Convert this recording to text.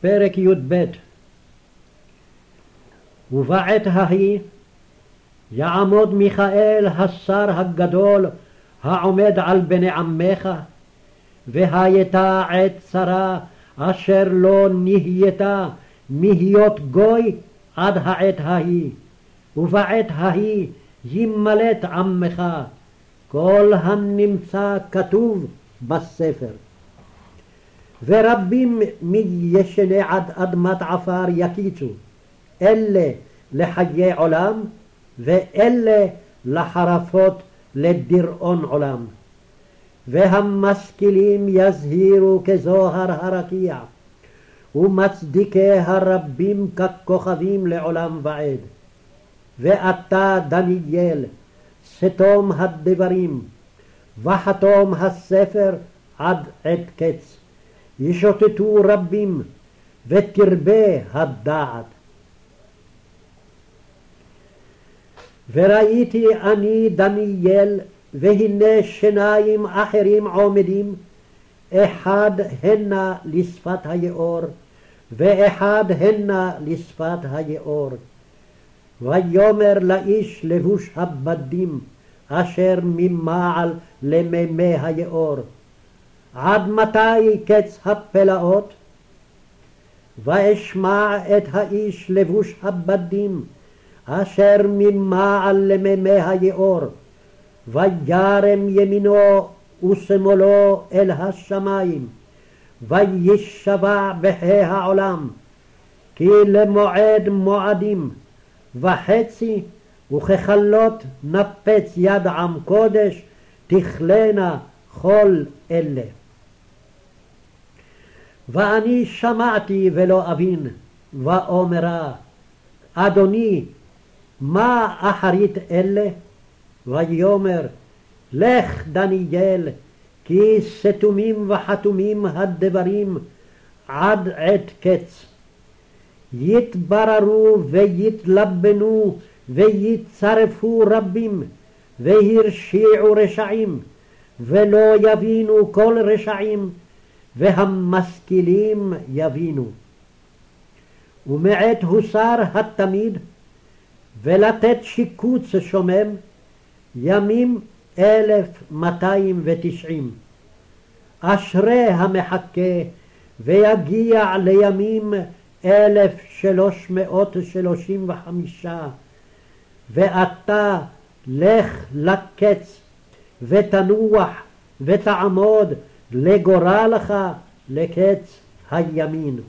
פרק י"ב. ובעת ההיא יעמוד מיכאל השר הגדול העומד על בני עמך והייתה עת צרה אשר לא נהייתה מהיות גוי עד העת ההיא. ובעת ההיא ימלט עמך כל הנמצא כתוב בספר ורבים מישני עד אדמת עפר יקיצו, אלה לחיי עולם, ואלה לחרפות לדיראון עולם. והמשכילים יזהירו כזוהר הרקיע, ומצדיקי הרבים ככוכבים לעולם ועד. ואתה דניאל, סתום הדברים, וחתום הספר עד עת קץ. ישוטטו רבים ותרבה הדעת. וראיתי אני דניאל והנה שניים אחרים עומדים אחד הנה לשפת היאור ואחד הנה לשפת היאור. ויאמר לאיש לבוש הבדים אשר ממעל למימי היאור עד מתי קץ הפלאות? ואשמע את האיש לבוש הבדים, אשר ממעל למימי היאור, וירם ימינו ושמאלו אל השמיים, וישבע בחיי העולם, כי למועד מועדים, וחצי וככלות נפץ יד עם קודש, תכלנה כל אלה. ואני שמעתי ולא אבין, ואומרה, אדוני, מה אחרית אלה? ויאמר, לך דניאל, כי סתומים וחתומים הדברים עד עת קץ. יתבררו ויתלבנו ויצרפו רבים, והרשיעו רשעים, ולא יבינו כל רשעים, והמשכילים יבינו. ומעת הוסר התמיד, ולתת שיקוץ שומם, ימים אלף מאתיים ותשעים. אשרי המחכה, ויגיע לימים אלף שלוש מאות שלושים וחמישה, ואתה לך לקץ, ותנוח, ותעמוד, לגורלך לקץ הימין.